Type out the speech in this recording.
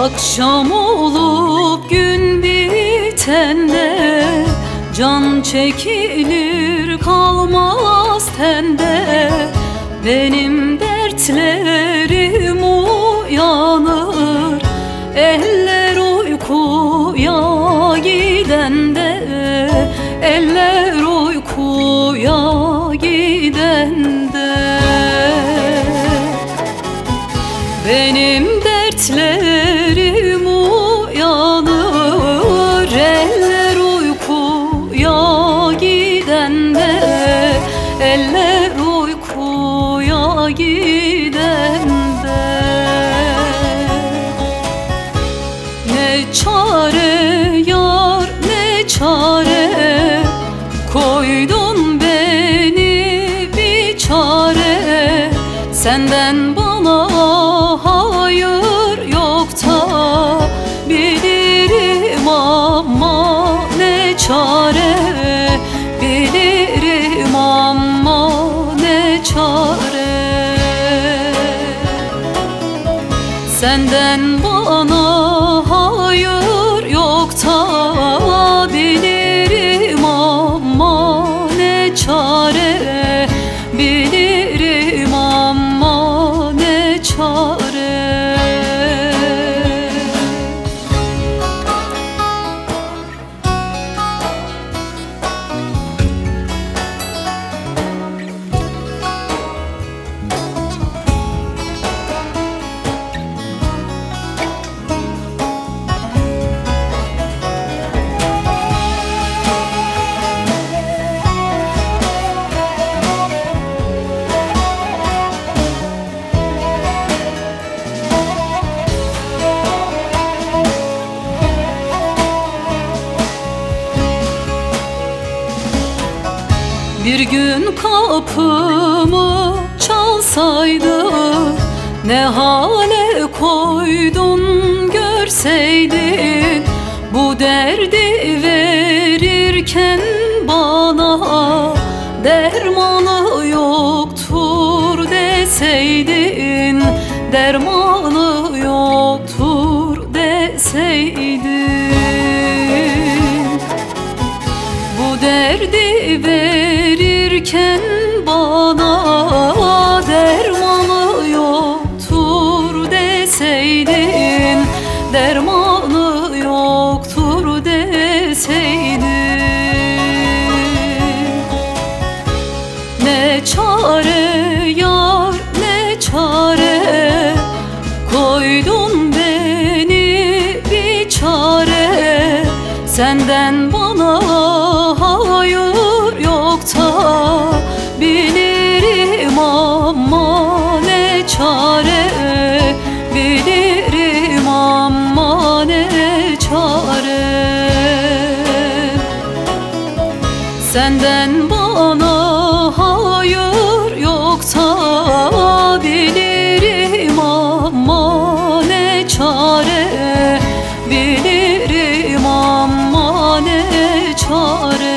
Akşam olup gün bitende Can çekilir kalmaz tende. Benim dertlerim uyanır Eller uykuya gidende. Eller uykuya gidende. Benim dertlerim Senden Bir gün kapımı çalsaydı Ne hale koydun görseydin Bu derdi verirken bana Dermanı yoktur deseydin Dermanı derdi verirken bana dermanı yoktur deseydin Dermanı yoktur deseydin. Ne çare yar ne çare Koydun beni bir çare. Senden bana Senden bana hayır yok bilirim ama ne çare Bilirim ama ne çare.